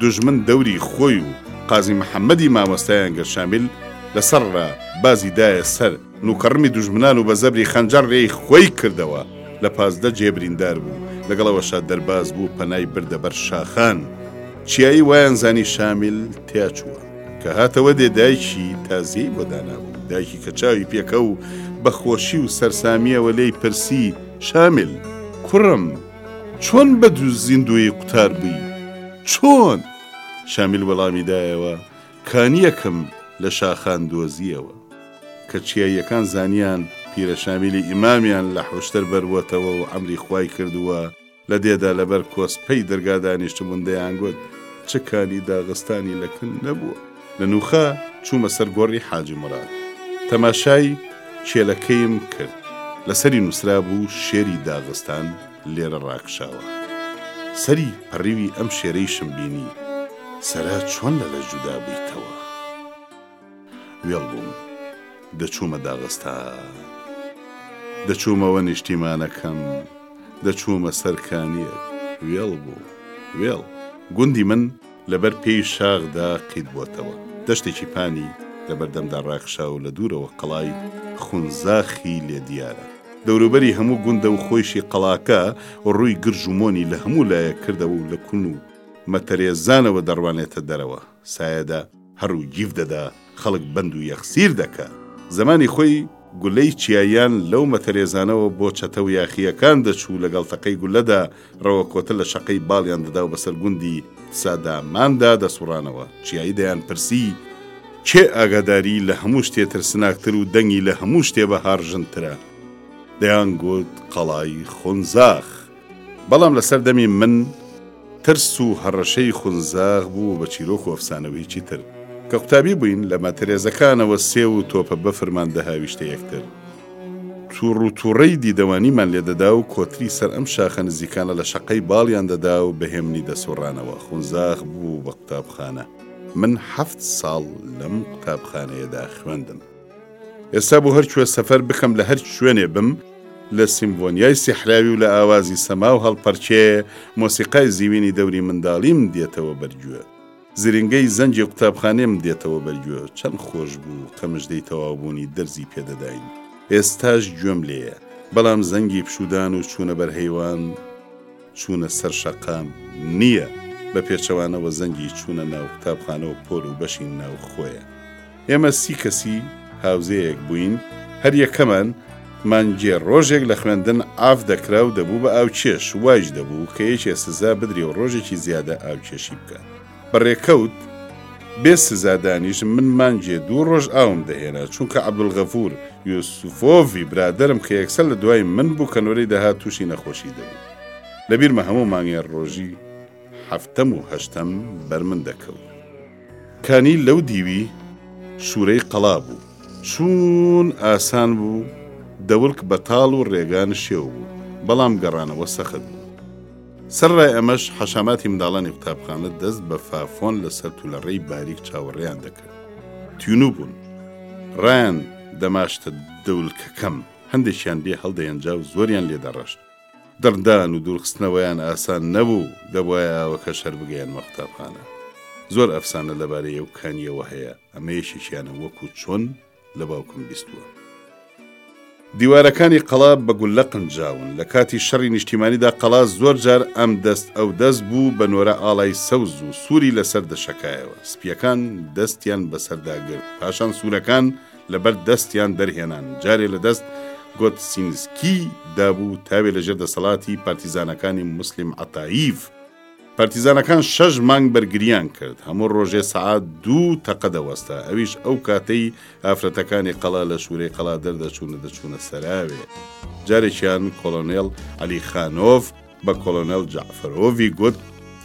دوژمن دەوری خۆی و قازی محەمەدی مامۆستایان گرت شامیل لە سەر ڕا بازی دایە سەر نوکەڕمی دوژمنان و بە زەبری خەنجەر ڕێی خۆی کردەوە لە پازدە جێ بریندار بوو لەگەڵ ئەوەشا دەرباز بوو پەنای بردە بەر شاخان چیایی وایان زانی شامیل تیاچووە کە هاتەوە دێ دایکی تازیەی بۆ دانابوو دایکی کە چاوی پێکەو بە خۆشی و سەرسامیەوە لێی پرسی شامیل کوڕم چۆن بە دوو زیندوویی قوتار بووی؟ چۆن؟ شامیل وەڵامی دایەوە، کانییەکم لە شاخان دۆزییەوە. کە چیاییەکان زانییان پیرە شامیلی ئیمامیان لە حوشتر بەرووەتەوە و ئەمری خوای کردووە، لە دێدا لەبەر کۆسپەی دەرگا دانیشتبوون، دەیانگوت، چ کانی داغستانی لە کن نەبووە! لە نووخە چوومە سەر گۆڕی حاجی موراد. تەماشای کێلەکەیم کرد. لەسەری نووسرابوو شێری داغستان لێرە ڕاکشاوە. سەری پەڕیوی ئەم شێرەیشم بینی. سەرە چۆن لە لە جودا بوویتەوە؟ وێڵ بووم. دەچوومە داغستان. دەچوومەوە نیشتیمانەکەم. دەچوومە سەر کانییەک. وێڵ بووم. وێڵ. گوندی من. لەبەر پێی شاخدا قیت بۆتەوە. دەشتێکی پانی لەبەردەمدا ڕاکشا و لە دوورەوە قەڵای خونزاخی لێ دیارە. دەوروبەری هەموو گوندە و خۆیشی قەڵاکە ڕووی گرژ و مۆنی لە هەموو لایەک کردەوە و لە کون و مەتەرێزانەوە دەڕوانێتە دەرەوە. سایەدا. هەڕو گیڤ دەدا خەڵک بەند و یەخسیر دەکا. زەمانی خۆی گولەی چیاییان لەو مەتەرێزانەوە بۆ چەتە و یاخییەکان دەچوو لەگەڵ تەقەی گولەدا ڕەوە کۆتە لە شەقەی باڵیان دەدا و بەسەر گوندی ساداماندا دەسوڕانەوە چیایی دەیان پرسی کێ ئاگاداری لە هەموو شتێ ترسناکتر و دەنگی لە هەموو شتێ بە هاڕژنترە دەیان گوت قەڵای خونزاخ. بەڵام لەسەر دەمی من ترس و هەڕەشەی خونزاغ بوو بە چیرۆک و ئەفسانە و هیچی تر. کە قوتابی بووین، لە ماترێزەکانەوە سێو و تۆپە بەفرمان دەهاویشتە یەکتر. توڕ و توڕەی دیدەوانیمان لێ دەدا و کۆتری سەر ئەم شاخە نزیکانە لە شەقەی باڵیان دەدا و بە هێمنی دەسوڕانەوە. خونزاغ بوو بە قوتابخانە. من حەفت ساڵ لەم قوتابخانەیەدا خوێندم. ئێستا بۆ هەر کوێ سەفەر بکەم لە هەر شوێنێ بم لە سیمڤۆنیای سیحراوی و لە ئاوازی سەما و هەڵپەرکێ مۆسیقای زیوینی دەوری منداڵیم دێتەوە بەر گوێ. زرینگەی زەنگی قوتابخانەم دێتەوە بەر گوێ، چەند خۆش بوو کە مژدەی تەواوبوونی دەرزی پێ دەداین. ئێستاش گوێم لێیە، بەڵام زەنگی پشوودان و چوونە بەر هەیوان، چوونە سەر شەقام نییە، بە پێچەوانەوە زەنگی چوونە ناو قوتابخانە و پۆل و بەشی ناوخۆیە. ئێمە سی کەسی هاوزێیەک بووین، هەر یەکەمان مانگێ ڕۆژێک لە خوێندن عاف دەکرا و دەبوو بە ئاوکێش، وایش دەبوو کە یەکێ سزا بدرێ و ڕۆژێکی زیادە ئاوکێشی بکات. بە ڕێکەوت بێ سزا دانیشم من مانگێ دوو ڕۆژ ئاوم دەهێنا، چونکە عەبدولغەفور یوسفۆڤی برادەرم کە یەکسەر لە دوای من بوو کە نۆرەی دەهات تووشی نەخۆشی دەبوو. لەبیرمە هەموو مانگێ ڕۆژی هەفتەم و هەشتەم بەر من دەکەوت. کانی لەو دیوی سوورەی قەڵا بوو. چوون ئاسان بوو، دەورک بەتاڵ و ڕێگان شێو بوو، بەڵام گەڕانەوە سەخت بوو. سەرڕای ئەمەش، حەشاماتی منداڵانی قوتابخانە دەست بە فافۆن لەسەر تولەڕێی باریک چاوەڕێیان دەکرد. تینوو بوون. ڕایان دەماشتە دەورکەکەم. هەندێکیان بێ هەڵدەیەنجا و زۆریان لێ دەڕشت. دڕدان و دوورخستنەوەیان ئاسان نەبوو، دەبوایە ئاوەکەش هەر بگەیەنمە قوتابخانە. زۆر ئەفسانە لەبارەی ئەو کانییەوە هەیە، ئەمە یەکێکیانە وەکوو چۆن لە باوکم بیستووە. دیوارەکانی قەڵا بە گوللە قنجاون، لە کاتی شەڕی نیشتیمانیدا قەڵا زۆر جار ئەم دەست ئەو دەست بوو، بە نۆرە ئاڵای سەوز و سووری لەسەر دەشەکایەوە، سپییەکان دەستیان بەسەردا گرت، پاشان سوورەکان لەبەر دەستیان دەرهێنان، جارێ لە دەست گۆتسینسکی دابوو، تاوێ لە ژێر دەسەڵاتی پارتیزانەکانی موسلیم عەتاییڤ. پارتیزانەکان شەش مانگ بەرگرییان کرد، هەموو ڕۆژێ سەعات دوو تەقە دەوەستا، ئەویش ئەو کاتەی ئافرەتەکانی قەڵا لە شوورەی قەڵا دەردەچوون و دەچوونە سەراوێ. جارێکیان کۆڵۆنێڵ عەلی خانۆڤ، بە کۆڵۆنێڵ جەعفەرۆڤی گوت،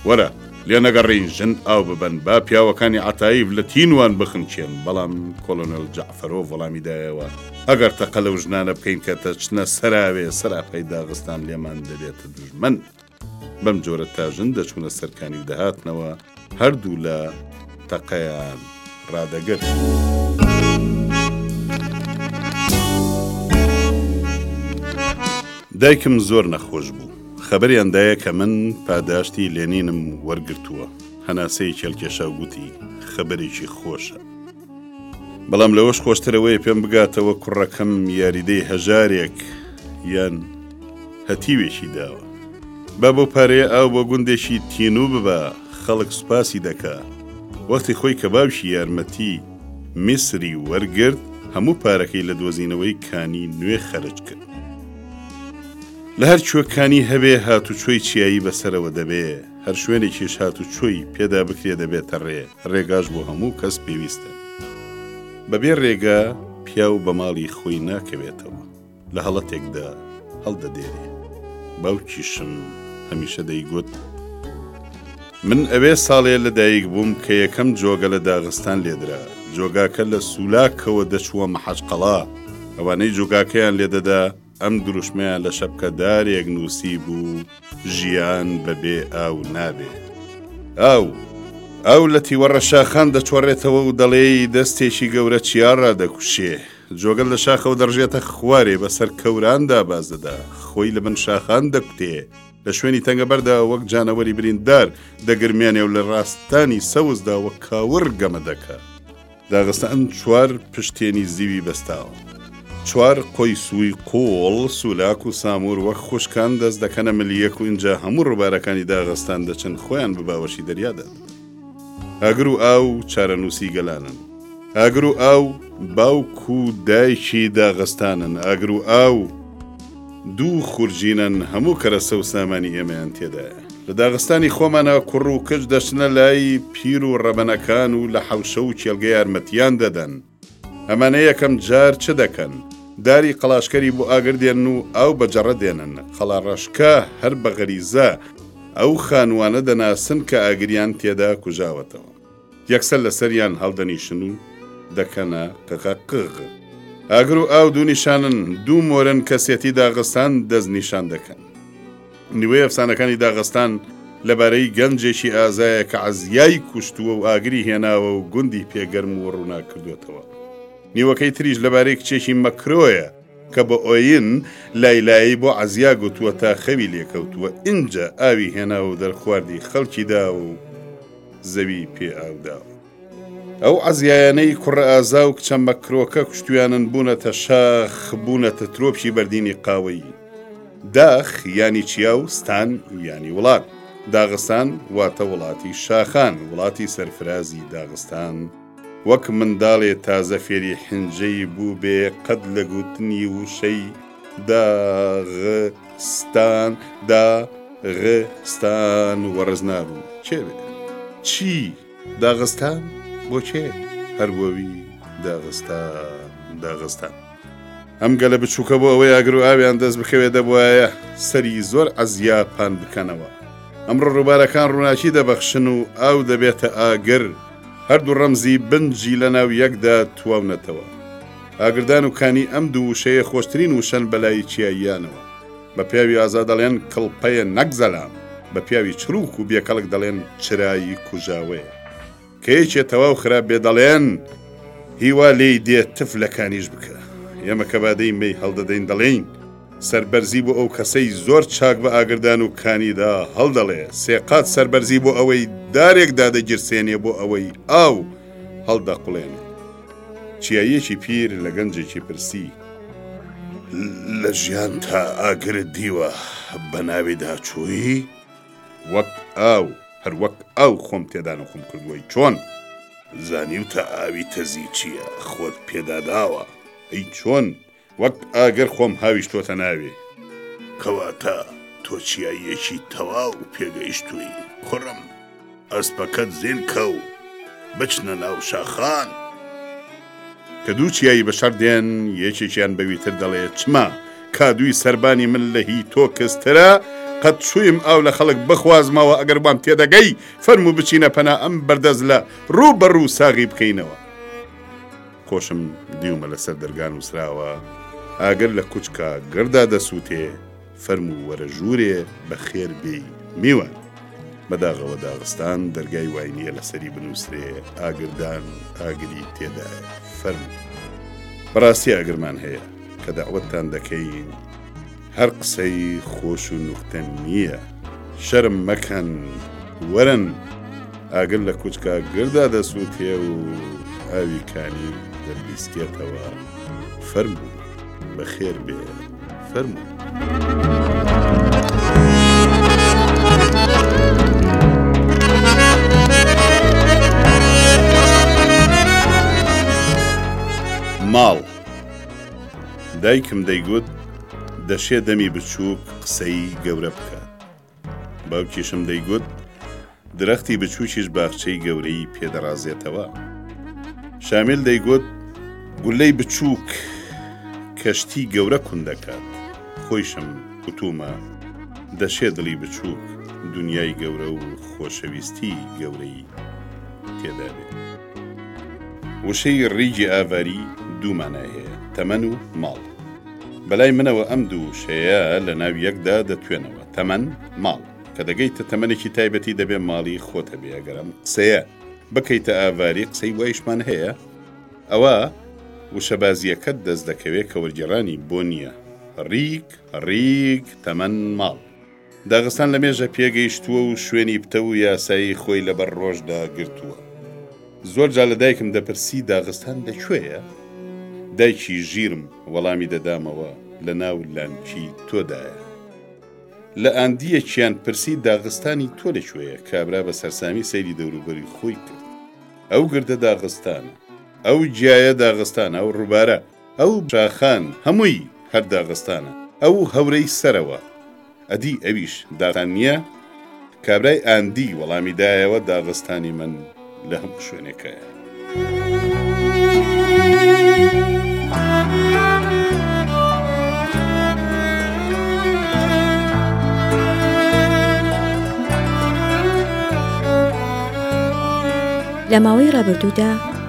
وەرە لێنەگەڕێین ژن ئاو ببەن، با پیاوەکانی عەتاییڤ لە تینوان بخنکێن، بەڵام کۆڵۆنێڵ جەعفەرۆڤ وەڵامی دایەوە، ئەگەر تەقە لەو ژنانە بکەین کە دەچنە سەراوێ، سەراپای داغستان لێمان دەبێتە دوژمن. بەمجۆرە تا ژن دەچوونە سەرکانی و دەهاتنەوە، هەردوو لا تەقەیان ڕادەگرت. دایکم زۆر نەخۆش بوو. خەبەریان دایە کە من پاداشتی لێنینم وەرگرتووە. هەناسەیەکی هەلکێشا و گوتی، خەبەرێکی خۆشە. بەڵام لەوەش خۆشترەوەی پێم بگاتەوە کوڕەکەم یاریدەی هەژارێک یان هەتیوێکی داوە با بۆ پارەیە ئاو بۆ گوندێکی تینوو ببە خەڵک سوپاسی دەکا وەختی خۆی کە باوکی یارمەتی میسری وەرگرت هەموو پارەکەی لە دۆزینەوەی کانی نوێ خەرج کرد لە هەر کوێکانی هەبێ هاتوچۆی چیایی بەسەرەوە دەبێ هەر شوێنێکیش هاتوچۆی پێدا بکرێ دەبێتە ڕێ، ڕێگاش بۆ هەموو کەس پێویستە. بەبێ ڕێگا پیاو بە ماڵی خۆی ناکەوێتەوە، لە هەڵەتێکدا هەڵدەدێرێ. باوکیشم هەمیشە دەیگوت، من ئەوێ ساڵێ لە دایک بووم کە یەکەم جۆگە لە داغستان لێ درا. جۆگاکە لە سولاکەوە دەچووە مەحەچقەڵا، ئەوانەی جۆگاکەیان لێ دەدا، ئەم دروشمەیان لە شەپکەدارێک نووسی بوو، ژیان بەبێ ئاو نابێ. ئاو! ئاو لە تیوەڕە شاخان دەچۆڕێتەوە و دەڵێی دەستێکی گەورە چیا ڕادەکوشێ. جۆگەل لە شاخەوە دەڕژێتە خوارێ بەسەر کەوراندا باز دەدا، خۆی لە بن شاخان دەکوتێ، لە شوێنی تەنگەبەردا وەک جانەوەری بریندار دەگرمێنێ و لە ڕاستانی سەوزدا وەک کاوڕ گەمە دەکا. داغستان چوار پشتێنی زیوی بەستاوە. چوار قۆی سووی قووڵ، سولاک و ساموور وەک خوشکان دەست دەکەنە ملیەک و ئینجا هەموو ڕووبارەکانی داغستان دەچن خۆیان بە باوەشی دەریا دەن. ئاگر و ئاو چارەنووسی گەلانن. ئاگر و ئاو باوک و دایکی داغستانن. ئاگر و ئاو. دوو خورجینن هەموو کەرەسە و سامانی ئێمەیان تێدایە. لە داغستانی خۆمانە کوڕ و کچ دەچنە لای پیر و ڕەبەنەکان و لە حەوشە و کێڵگە یارمەتییان دەدەن. ئەمانە یەکەم جار چ دەکەن؟ داری قەڵاشکەری بۆ ئاگر دێنن و ئاو بە جەڕە دێنن. قەڵاڕەشکە هەر بە غەریزە ئەو خانووانە دەناسن کە ئاگریان تێدا کوژاوەتەوە. یەکسەر لەسەریان هەڵدەنیشن و دەکەنە قققغ. ئاگر و ئاو دوو نیشانەن، دوو مۆرن کەسێتی داغستان دەستنیشان دەکەن. نیوەی ئەفسانەکانی داغستان لەبارەی گەنجێکی ئازایە کە عەزیای کوشتووە و ئاگری هێناوە و گوندی پێ گەرم و ڕووناک کردووەتەوە. نیوەکەی تریش لەبارەی کچێکی مەکرۆیە کە بە ئۆین لایلایی بۆ عەزیا گوتووە تا خەوی لێکەوتووە ئینجا ئاوی هێناوە و دەرخواردی خەڵکی داوە و زەوی پێ ئاودا. ئەو عەزیایانەی کوڕە ئازا و کچە مەکرۆکە کوشتویانن بوونەتە شاخ بوونەتە ترۆپی بەردینی قاوەیی. داخ یانی چیا و ستان یانی وڵات. داغستان واتە وڵاتی شاخان، وڵاتی سەرفرازی داغستان. وەک منداڵێ تازە فێری حنجەی بووبێ قەت لە گووتنی ووشەی، دا غە ستان دا غە ستان وەڕز نابوو کێ بێ چی داغستان بۆ کێ هەروەوی داغستان داغستان ئەم گەلە بچووکە بۆ ئەوەی ئاگر و ئاویان دەست بکەوێت دەبواە سەری زۆر ئەزیا پان بکەنەوە ئەمڕۆ ڕووبارەکان ڕووناکی دەبەخشن و ئاو دەبێتە ئاگر هەردوو ڕەمزی بنجی لە ناو یەکدا تواونەتەوە ئاگردان و کانی ئەم دوو وشەیە خۆشترین وشەن بە لای چیاییانەوە. بە پیاوی ئازا دەڵێن کڵپەیە نەک زەلام، بە پیاوی چڕووک و بێ کەڵک دەڵێن چرای کوژاوەیە. کە یەکێ تەواو خراپ بێ دەڵێن هیوا لێی دێ تف لە کانیش بکا. ئێمە کە بادەی مەی هەڵدەدەین دەڵێین سەربەرزی بۆ ئەو کەسەی زۆر چاک بە ئاگردان و کانیدا هەڵدەڵێ، سێ قات سەربەرزی بۆ ئەوەی دارێک دادەگیرسێنێ بۆ ئەوەی ئاو هەڵدەقوڵێنێ. چیاییەکی پیر لە گەنجێکی پرسی. لە ژیانتا ئاگرت دیوە بە ناوی داچووی؟ وەک ئاو، هەر وەک ئاو خۆم تێدا نوقم کردووەی چۆن؟ زانیوتە ئاوی تەزی چییە خۆت پێدا داوە؟ ئەی چۆن؟ وەک ئاگر خۆم هاویشتۆتە ناوێ. کەواتە تۆ چیاییەکی تەواو پێگەیشتووی، کوڕم. ئەسپەکەت زین کە و بچنە ناو شاخان. کە دوو چیایی بە شەڕ دێن، یەکێکیان بەوی تر دەڵێ، چما، کادووی سەربانی من لە هی تۆ کزترە؟ قەت چوویم ئاو لە خەڵک بخوازمەوە، ئەگەر وام تێ دەگەی، فەرموو بچینە پەنا ئەم بەردەزلە، ڕووبەڕوو ساغی بکەینەوە. کۆشم دیومە لەسەر دەرگا نووسراوە، ئاگر لە کوچکا گڕدا دەسووتێ، فەرموو وەرە ژوورێ بەخێر بێی میوان. بە داغەوە داغستان دەرگای وای نییە لەسەری بنووسرێ، ئاگردان ئاگری تێدایە، فەرموو. بەڕاستی ئاگرمان هەیە، کە دەعوەتتان دەکەین. هەر قسەی خۆش و نوختە نییە شەرم مەکەن وەرن ئاگر لە کوچکا گردا دەسووتێ و ئاوی کانی دەبیسکێتەوە فەرموو بەخێر بێ فەرموو. ماڵ دایکم دەیگوت دەشێ دەمی بچووک قسەی گەورە بکات. باوکیشم دەیگوت درەختی بچووکیش باخچەی گەورەی پێدەڕازێتەوە. شامیل دەیگوت گولەی بچووک کەشتی گەورە کون دەکات. خۆیشم گوتوومە دەشێ دڵی بچووک دونیای گەورە و خۆشەویستیی گەورەی تێدا بێ. وشەی ڕیگی ئاڤاری دوو مانای هەیە، تەمەن و ماڵ. بەلای منەوە ئەم دوو وشەیە لە ناو یەکدا دەتوێنەوە، تەمەن، ماڵ. کە دەگەیتە تەمەنێکی تایبەتی دەبێ ماڵی خۆت هەبێ ئەگەر ئەم قسەیە بکەیتە ئاڤاری قسەی وایشمان هەیە ئەوا وشەبازییەکەت دەست دەکەوێ کە وەرگێڕانی بۆ نییە، ڕیگ، ڕیگ، تەمەن، ماڵ. داغستان لە مێژە پێگەیشتووە و شوێنی پتەو و یاسایی خۆی لەبەر ڕۆژدا گرتووە. زۆر جا لە دایکم دەپرسی داغستان لە کوێیە؟ دایکی ژیرم وەڵامی دەدامەوە لە ناو لانکی تۆدایە. لە ئاندییەکیان پرسی داغستانی تۆ لە کوێیە؟ کابرا بە سەرسامی سەیری دەوروبەری خۆی کرد. ئەو گردە داغستانە. ئەو گیایە داغستانە، ئەو ڕووبارە. ئەو شاخان هەمووی هەر داغستانە ئەو هەورەی سەرەوە ئەدی ئەویش داغستان نیە؟ کابرای ئاندی وەڵامی دایەوە داغستانی من لە هەموو شوێنێک هەیە. لە ماوەی ڕابردوودا